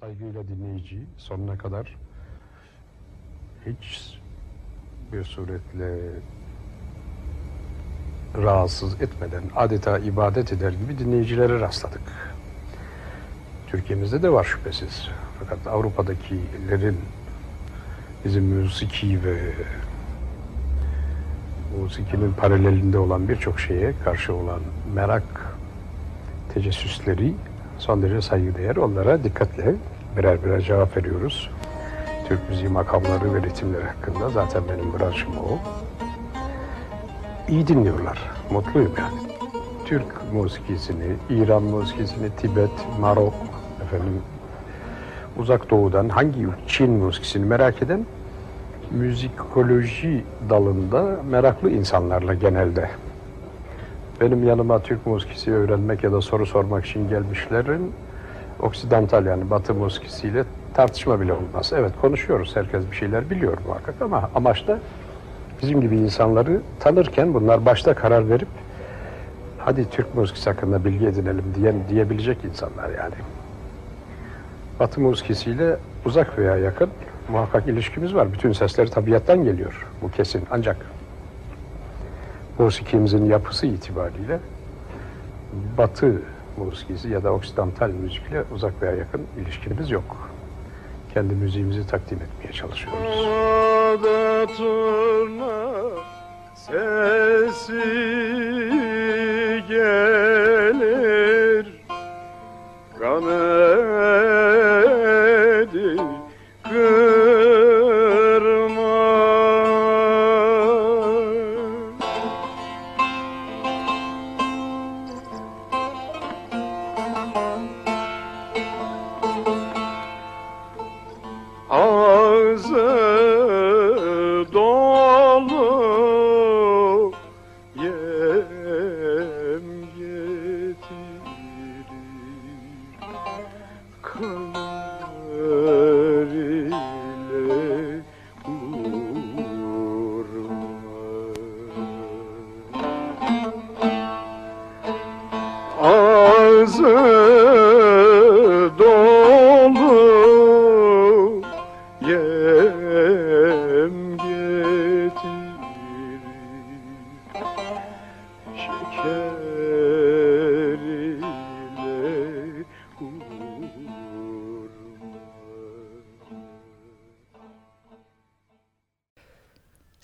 saygıyla dinleyici sonuna kadar hiç bir suretle rahatsız etmeden adeta ibadet eder gibi dinleyicilere rastladık. Türkiye'mizde de var şüphesiz. Fakat Avrupa'dakilerin bizim müziki ve musikinin paralelinde olan birçok şeye karşı olan merak tecessüsleri son derece saygıdeğer. Onlara dikkatle birer birer cevap veriyoruz. Türk müziği makamları ve ritimleri hakkında zaten benim branşım o. İyi dinliyorlar. Mutluyum yani. Türk musikisini, İran musikisini, Tibet, Marok, efendim uzak doğudan hangi Çin musikisini merak eden müzikoloji dalında meraklı insanlarla genelde. Benim yanıma Türk musikisi öğrenmek ya da soru sormak için gelmişlerin Oksidantal yani Batı musikisiyle tartışma bile olmaz. Evet konuşuyoruz. Herkes bir şeyler biliyor muhakkak ama amaç da bizim gibi insanları tanırken bunlar başta karar verip hadi Türk musikisi hakkında bilgi edinelim diyen diyebilecek insanlar yani. Batı musikisiyle uzak veya yakın muhakkak ilişkimiz var. Bütün sesleri tabiattan geliyor. Bu kesin. Ancak musikimizin yapısı itibariyle Batı musikisi ya da oksidantal müzikle uzak veya yakın ilişkimiz yok. Kendi müziğimizi takdim etmeye çalışıyoruz.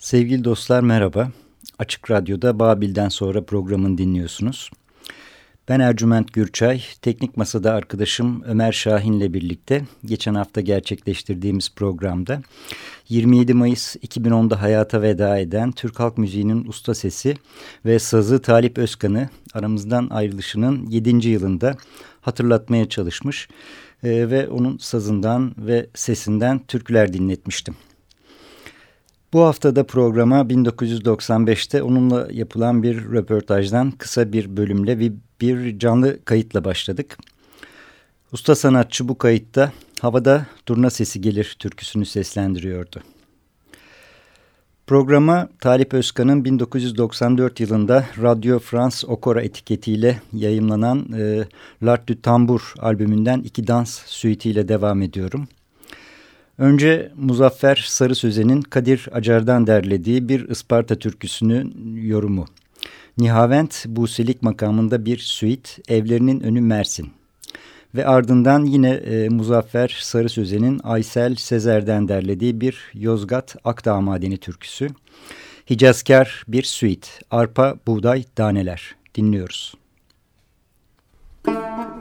Sevgili dostlar merhaba. Açık Radyo'da Babil'den sonra programını dinliyorsunuz. Ben Ercüment Gürçay, teknik masada arkadaşım Ömer Şahin'le birlikte geçen hafta gerçekleştirdiğimiz programda 27 Mayıs 2010'da hayata veda eden Türk halk müziğinin usta sesi ve sazı Talip Özkan'ı aramızdan ayrılışının 7. yılında hatırlatmaya çalışmış e, ve onun sazından ve sesinden türküler dinletmiştim. Bu haftada programa 1995'te onunla yapılan bir röportajdan kısa bir bölümle ve bir canlı kayıtla başladık. Usta sanatçı bu kayıtta havada turna sesi gelir türküsünü seslendiriyordu. Programa Talip Özkan'ın 1994 yılında Radio France Okora etiketiyle yayımlanan e, L'Art du Tambour albümünden iki dans suitiyle devam ediyorum. Önce Muzaffer Sarı Sözen'in Kadir Acar'dan derlediği bir Isparta türküsünün yorumu. Nihavent Buselik makamında bir suit, evlerinin önü Mersin. Ve ardından yine e, Muzaffer Sarı Sözen'in Aysel Sezer'den derlediği bir Yozgat Akdağ Madeni türküsü. Hicazkar bir suit, arpa, buğday, daneler. Dinliyoruz. Ağzı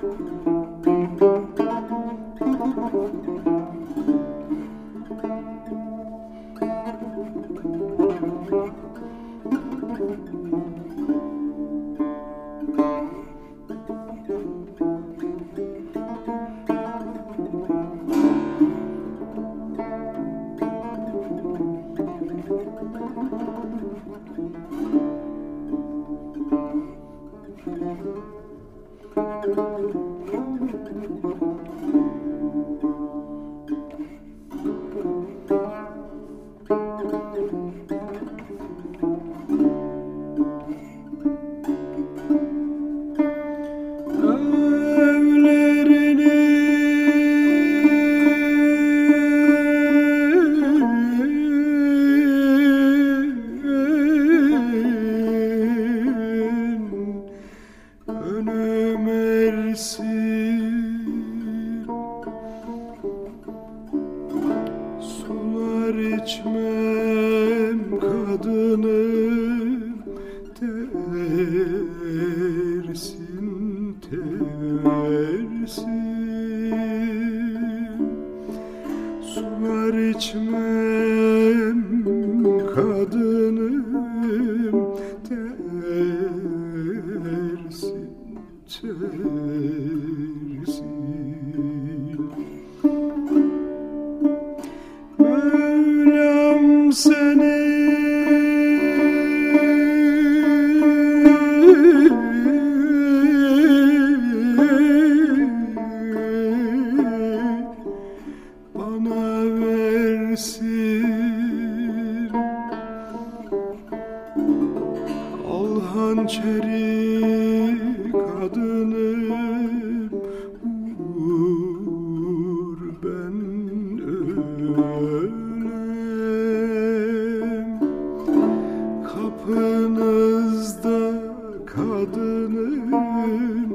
kadınım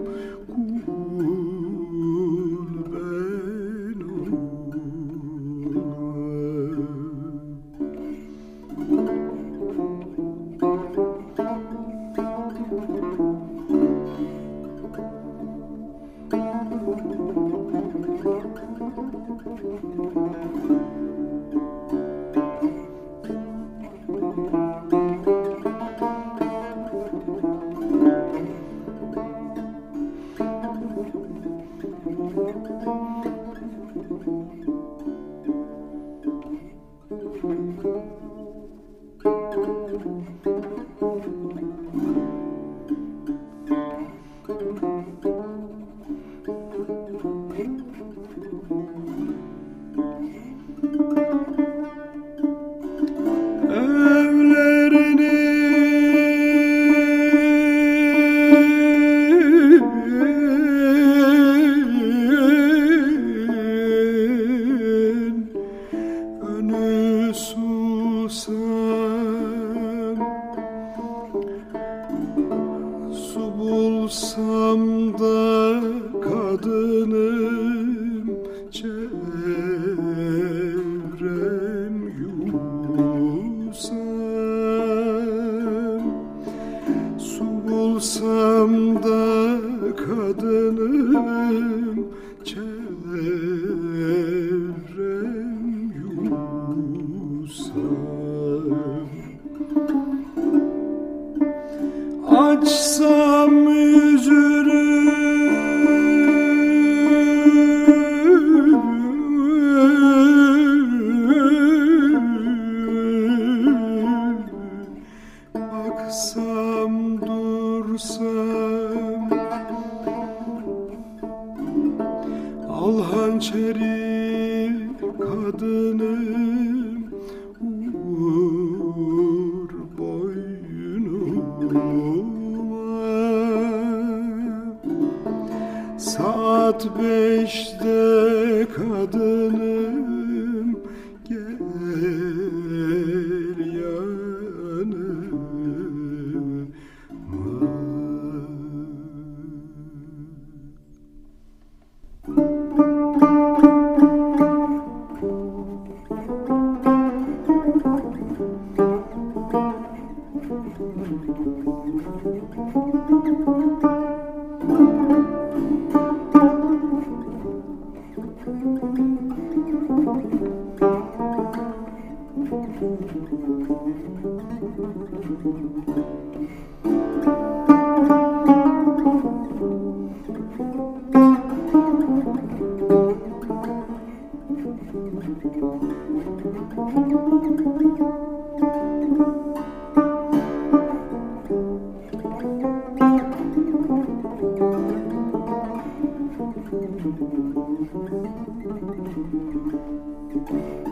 much sun. Thank you.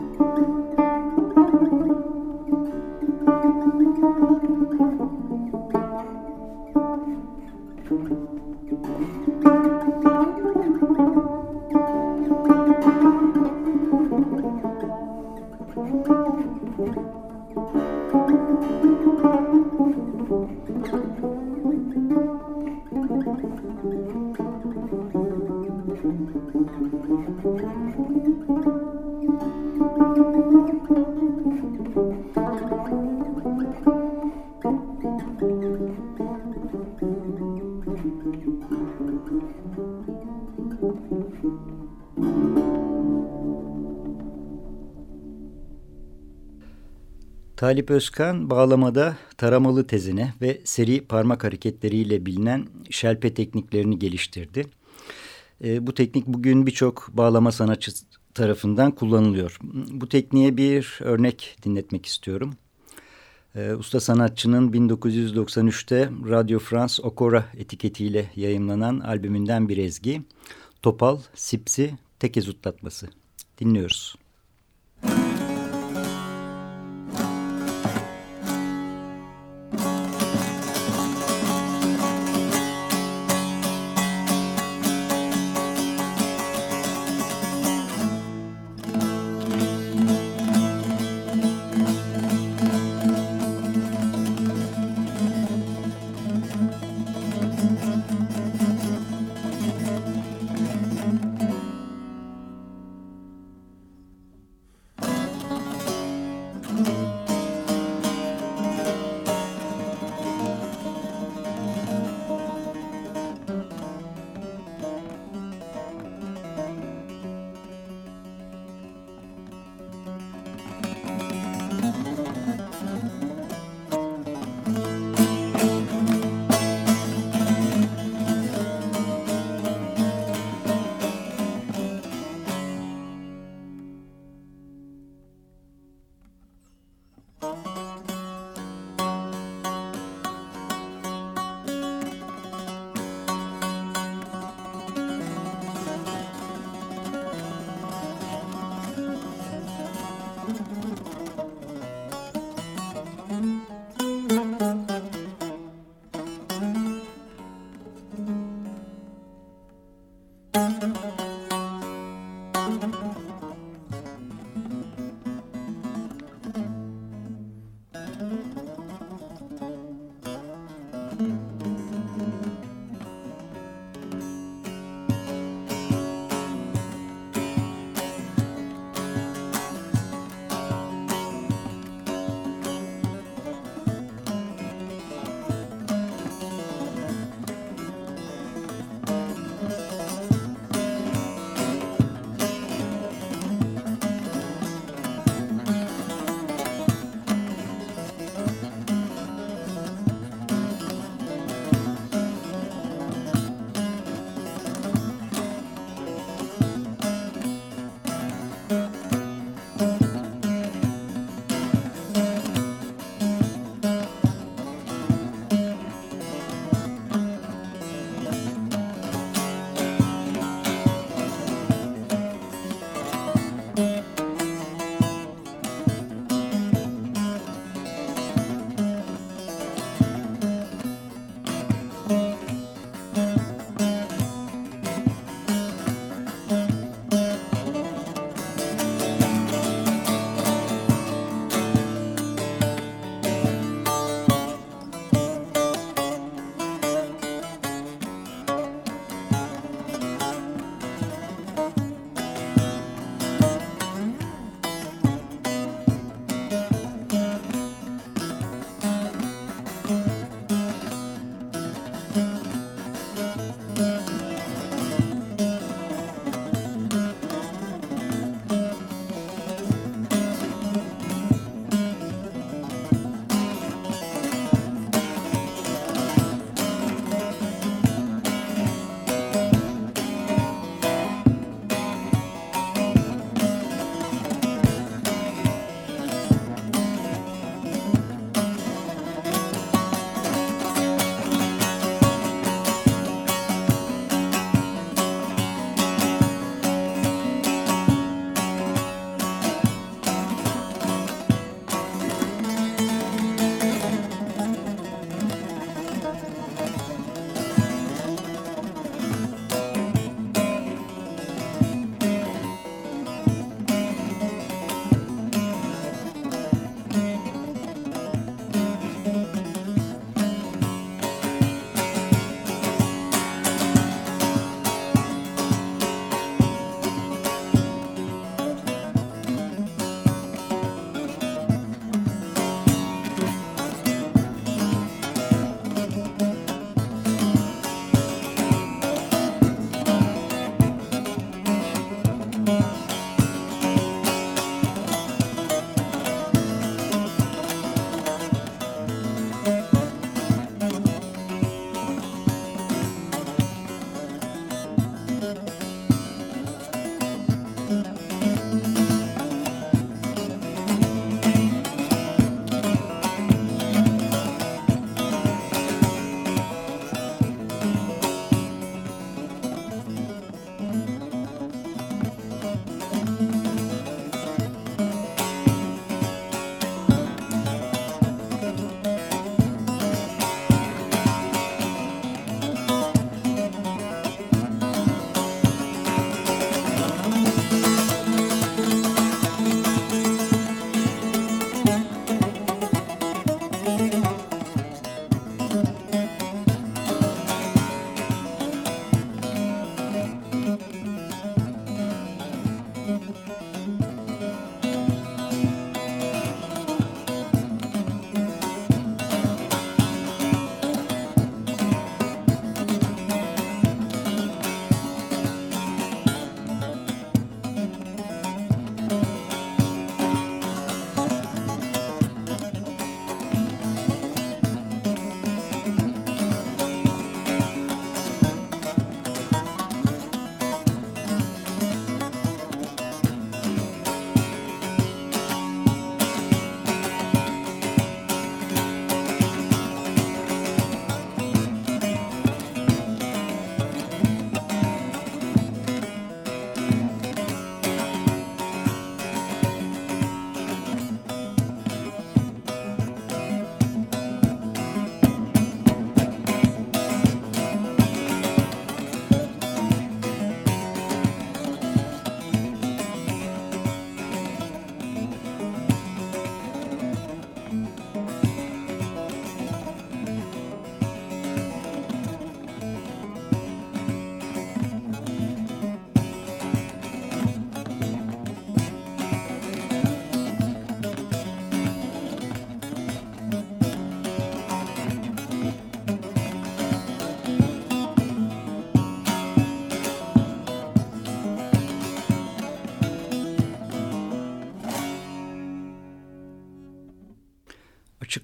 Talip Özkan bağlamada taramalı tezine ve seri parmak hareketleriyle bilinen şelpe tekniklerini geliştirdi. E, bu teknik bugün birçok bağlama sanatçı tarafından kullanılıyor. Bu tekniğe bir örnek dinletmek istiyorum. E, usta sanatçının 1993'te Radio France Okora etiketiyle yayınlanan albümünden bir ezgi. Topal, Sipsi, Tekezutlatması. Dinliyoruz.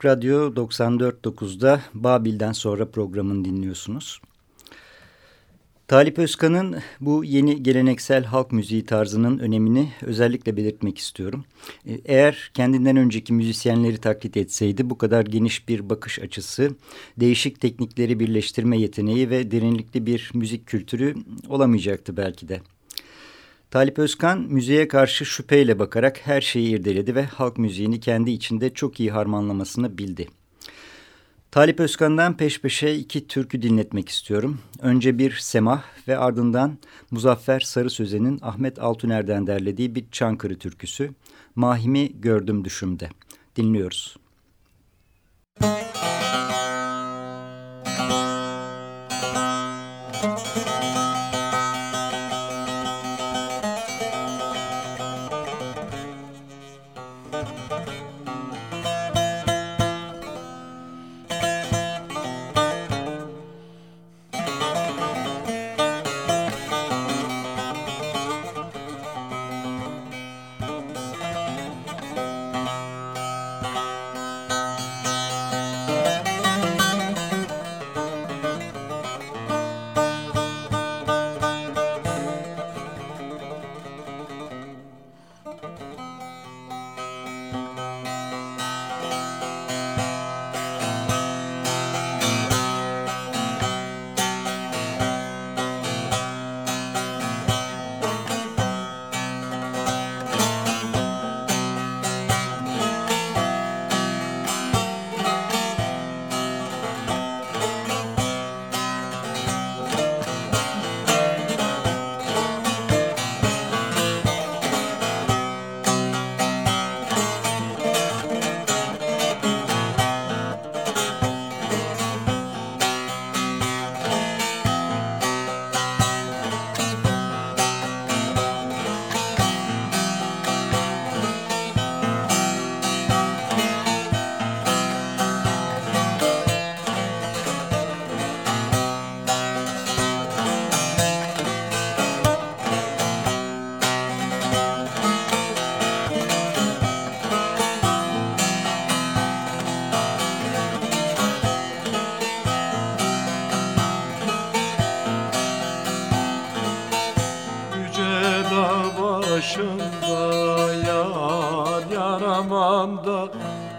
Radyo 94.9'da Babil'den sonra programını dinliyorsunuz. Talip Özkan'ın bu yeni geleneksel halk müziği tarzının önemini özellikle belirtmek istiyorum. Ee, eğer kendinden önceki müzisyenleri taklit etseydi bu kadar geniş bir bakış açısı, değişik teknikleri birleştirme yeteneği ve derinlikli bir müzik kültürü olamayacaktı belki de. Talip Özkan müziğe karşı şüpheyle bakarak her şeyi irdeledi ve halk müziğini kendi içinde çok iyi harmanlamasını bildi. Talip Özkan'dan peş peşe iki türkü dinletmek istiyorum. Önce bir Semah ve ardından Muzaffer Sarı Sözen'in Ahmet Altuner'den derlediği bir Çankırı türküsü. Mahimi gördüm düşümde. Dinliyoruz. Müzik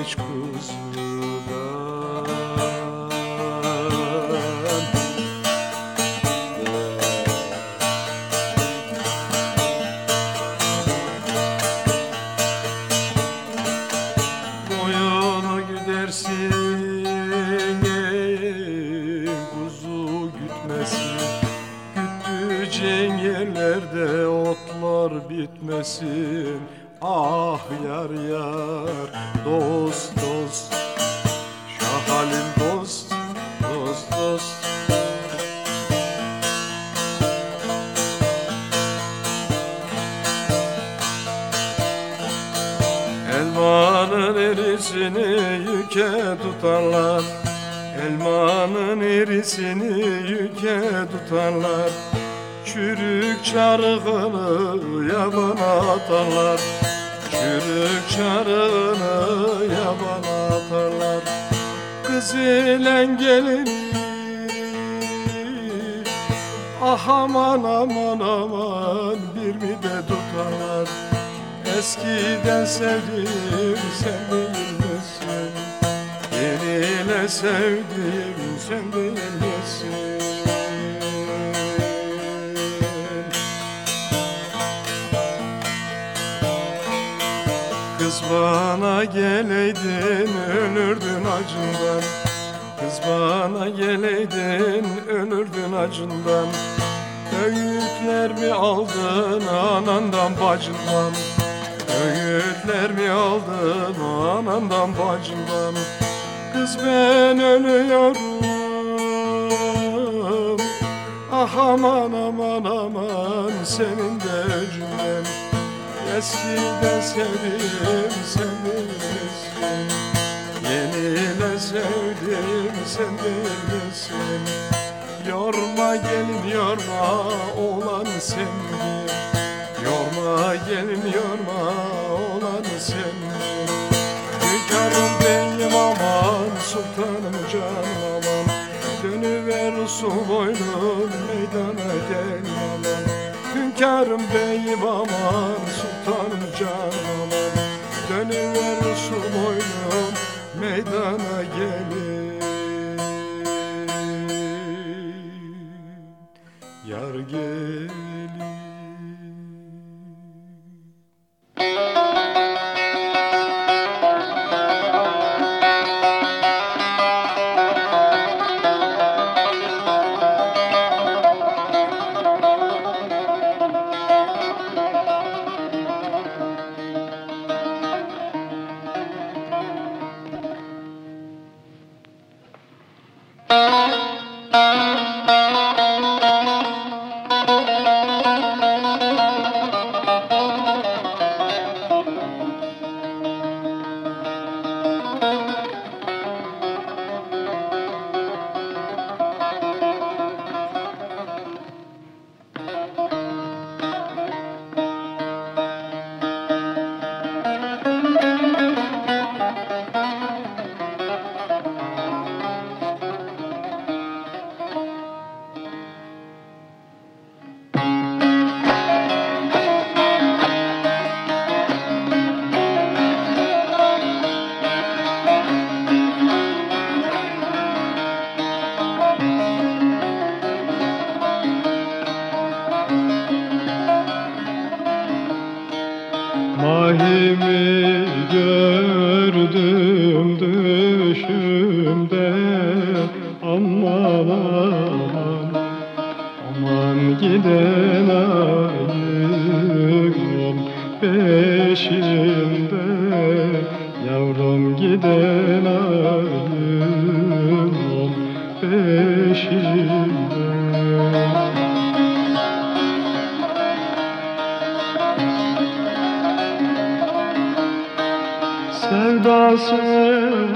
is cruel. Yüke tutarlar. Elmanın erisini yüke tutarlar. Çürük çarığını yabana atarlar. Çürük çarığını yabana atarlar. Kız ile Ah aman aman aman bir mi de tutarlar? Eskiden sevdiğim sen değil misin? Yeniyle sevdiğim sen değil misin? Kız bana geleydin ölürdün acından. Kız bana geleydin ölürdün acından. Öğütler mi aldın anandan bacından? Öğütler mi aldın anandan bacından Kız ben ölüyorum. Ah aman aman aman senin de cümlen Eskiden sevdim sen bilirsin Yeniyle sevdim sen bilirsin Yorma gelin yorma oğlan sendir. Yorma gelin yorma Usul boynum meydana gel Hünkârım beyim aman sultanım canım aman. Dönüver usul boynum meydana gelin gördüm düşümde Aman aman. Aman giden ayım Yavrum giden Sevdası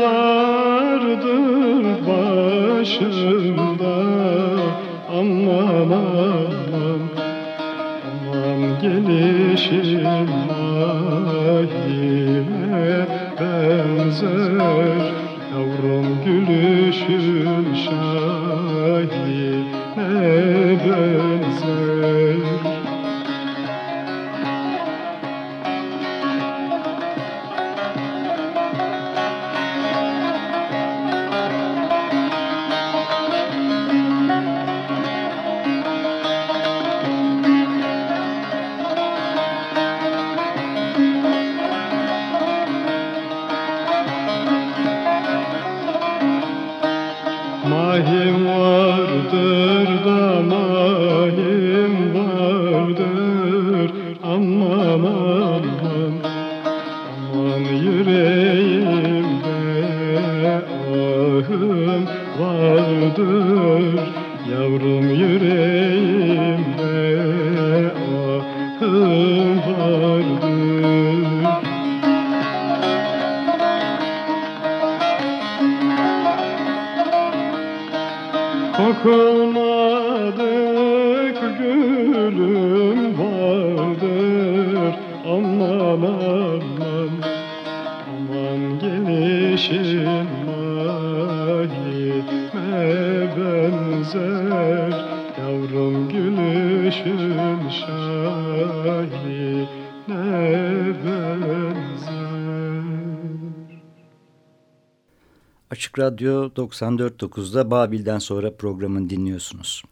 vardır başımda. Aman Aman gelişim Bey. Açık Radyo 94.9'da Babil'den sonra programın dinliyorsunuz.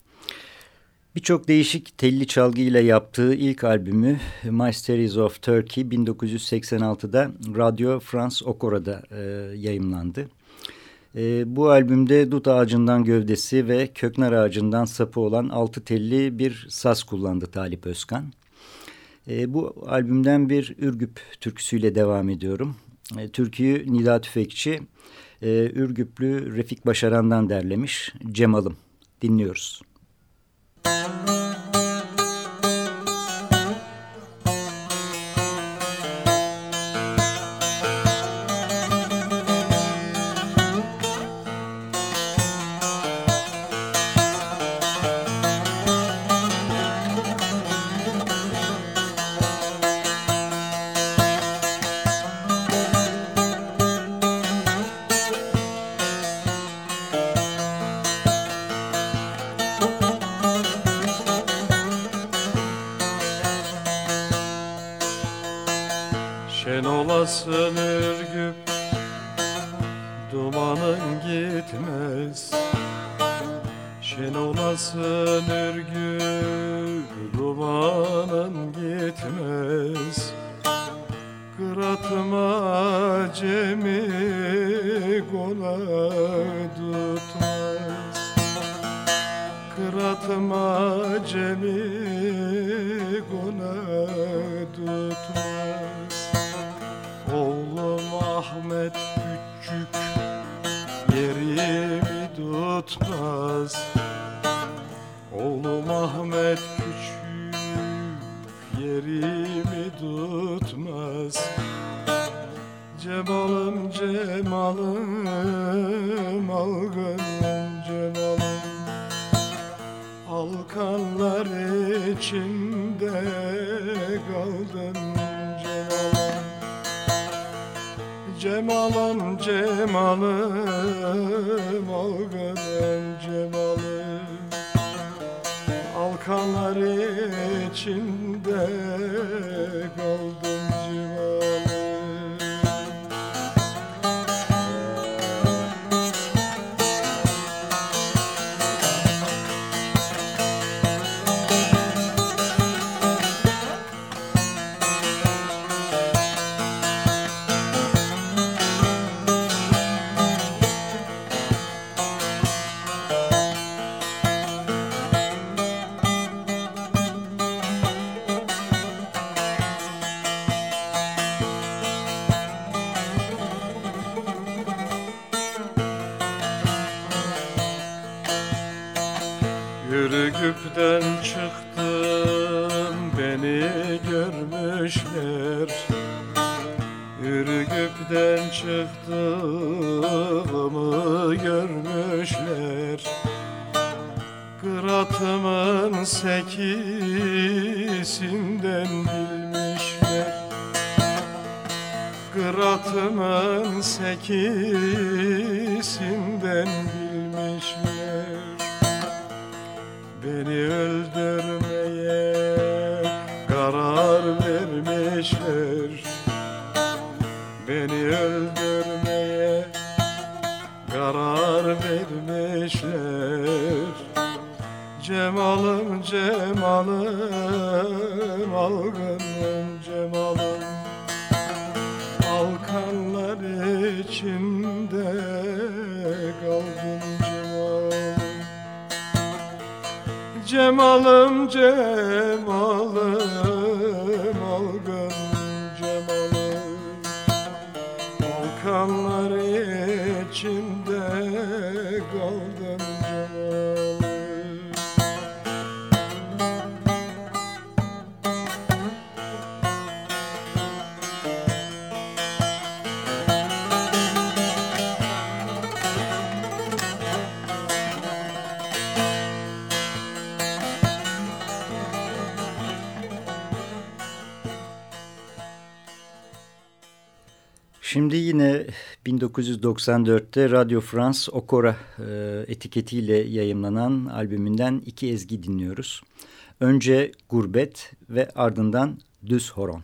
Birçok değişik telli çalgı ile yaptığı ilk albümü My Stories of Turkey 1986'da Radyo France Okora'da e, yayımlandı. E, bu albümde dut ağacından gövdesi ve köknar ağacından sapı olan altı telli bir saz kullandı Talip Özkan. E, bu albümden bir Ürgüp türküsüyle devam ediyorum. E, türküyü Nida Tüfekçi, e, Ürgüplü Refik Başaran'dan derlemiş Cemal'ım. Dinliyoruz. Müzik 1994'te Radio France Okora e, etiketiyle yayımlanan albümünden iki ezgi dinliyoruz. Önce Gurbet ve ardından Düz Horon.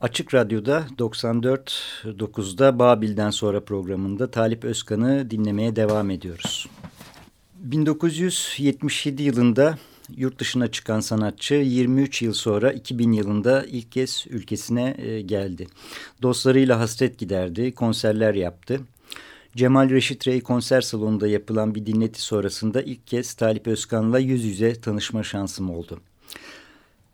Açık Radyo'da 94.9'da Babil'den sonra programında Talip Özkan'ı dinlemeye devam ediyoruz. 1977 yılında yurt dışına çıkan sanatçı 23 yıl sonra 2000 yılında ilk kez ülkesine e, geldi. Dostlarıyla hasret giderdi, konserler yaptı. Cemal Reşit Rey konser salonunda yapılan bir dinleti sonrasında ilk kez Talip Özkan'la yüz yüze tanışma şansım oldu.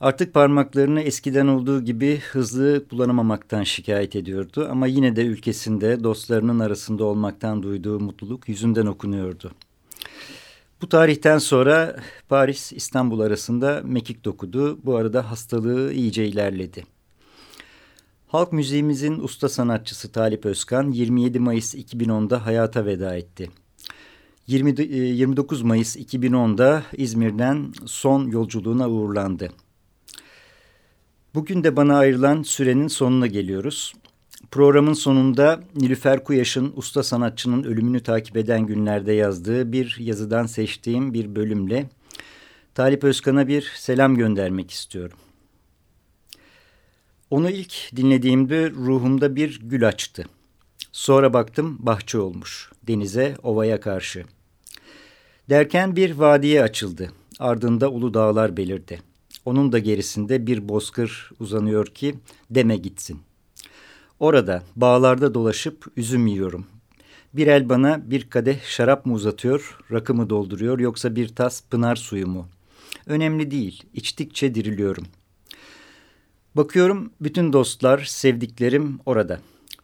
Artık parmaklarını eskiden olduğu gibi hızlı kullanamamaktan şikayet ediyordu ama yine de ülkesinde dostlarının arasında olmaktan duyduğu mutluluk yüzünden okunuyordu. Bu tarihten sonra Paris İstanbul arasında mekik dokudu. Bu arada hastalığı iyice ilerledi. Halk müziğimizin usta sanatçısı Talip Özkan 27 Mayıs 2010'da hayata veda etti. 20, 29 e, Mayıs 2010'da İzmir'den son yolculuğuna uğurlandı. Bugün de bana ayrılan sürenin sonuna geliyoruz. Programın sonunda Nilüfer Kuyaş'ın usta sanatçının ölümünü takip eden günlerde yazdığı bir yazıdan seçtiğim bir bölümle Talip Özkan'a bir selam göndermek istiyorum. Onu ilk dinlediğimde ruhumda bir gül açtı. Sonra baktım bahçe olmuş, denize, ovaya karşı. Derken bir vadiye açıldı, ardında ulu dağlar belirdi. Onun da gerisinde bir bozkır uzanıyor ki deme gitsin. Orada bağlarda dolaşıp üzüm yiyorum. Bir el bana bir kadeh şarap mı uzatıyor, rakımı dolduruyor yoksa bir tas pınar suyu mu? Önemli değil, içtikçe diriliyorum. Bakıyorum bütün dostlar, sevdiklerim orada.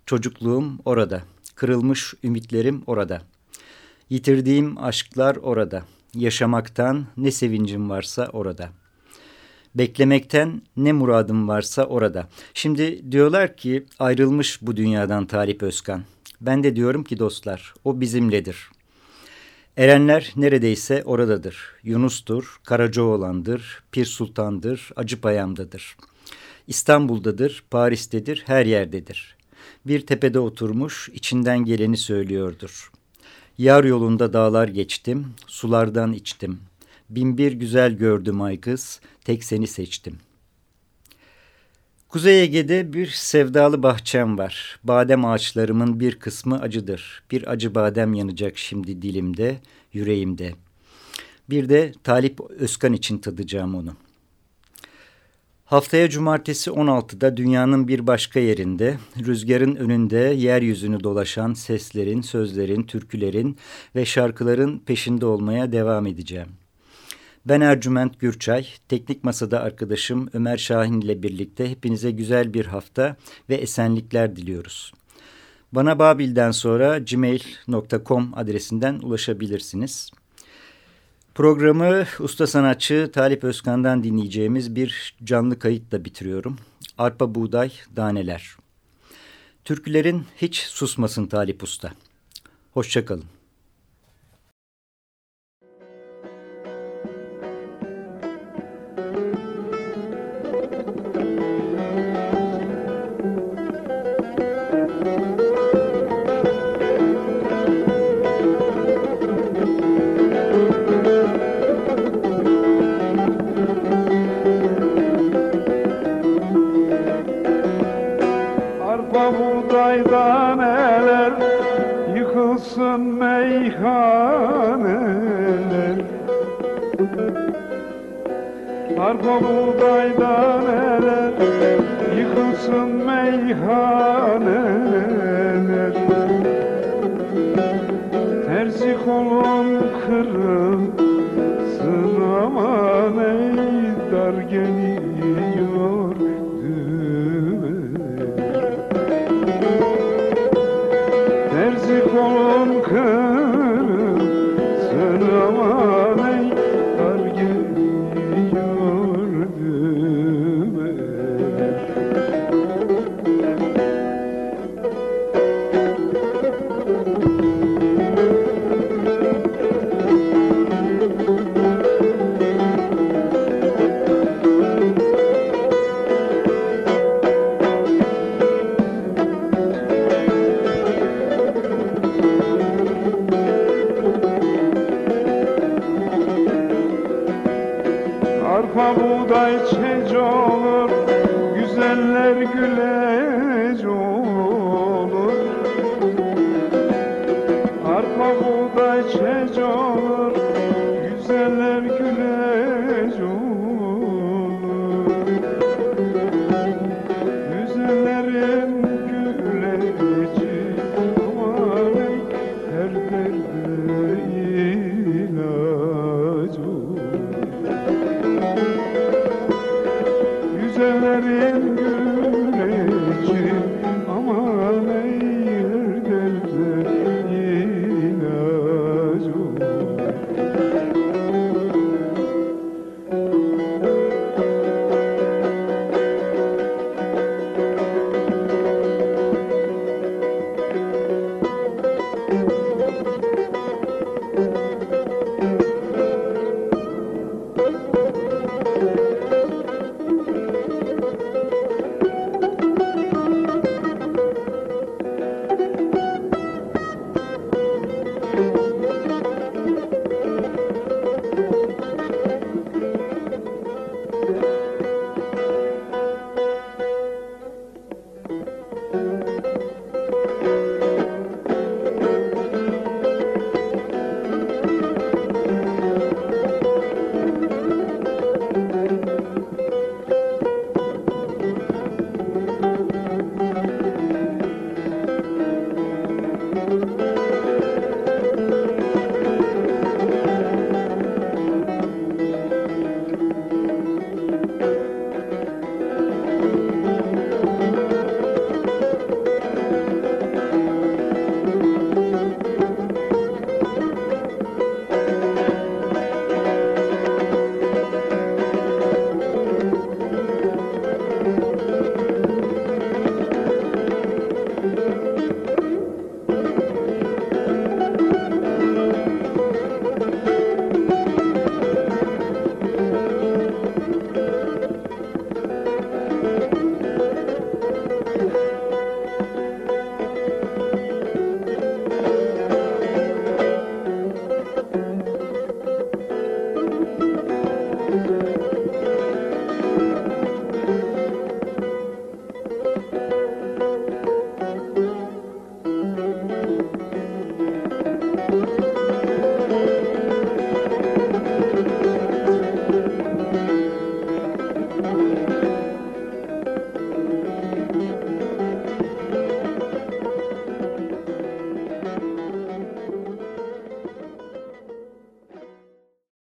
Çocukluğum orada. Kırılmış ümitlerim orada. Yitirdiğim aşklar orada. Yaşamaktan ne sevincim varsa orada.'' Beklemekten ne muradım varsa orada. Şimdi diyorlar ki ayrılmış bu dünyadan Talip Özkan. Ben de diyorum ki dostlar o bizimledir. Erenler neredeyse oradadır. Yunus'tur, Karacaoğlan'dır, Pir Sultan'dır, Acıpayam'dadır. İstanbul'dadır, Paris'tedir, her yerdedir. Bir tepede oturmuş, içinden geleni söylüyordur. Yar yolunda dağlar geçtim, sulardan içtim. Binbir güzel gördüm ay kız, tek seni seçtim. Kuzey Ege'de bir sevdalı bahçem var. Badem ağaçlarımın bir kısmı acıdır. Bir acı badem yanacak şimdi dilimde, yüreğimde. Bir de Talip Özkan için tadacağım onu. Haftaya cumartesi 16'da dünyanın bir başka yerinde, rüzgarın önünde yeryüzünü dolaşan seslerin, sözlerin, türkülerin ve şarkıların peşinde olmaya devam edeceğim. Ben Ercüment Gürçay, teknik masada arkadaşım Ömer Şahin ile birlikte hepinize güzel bir hafta ve esenlikler diliyoruz. Bana Babil'den sonra gmail.com adresinden ulaşabilirsiniz. Programı usta sanatçı Talip Özkan'dan dinleyeceğimiz bir canlı kayıtla bitiriyorum. Arpa Buğday Daneler. Türkülerin hiç susmasın Talip Usta. Hoşçakalın. Arpa buğdaydan neler Yıkılsın meyhaneler Terzi kolum kırılsın aman ey dar geliyor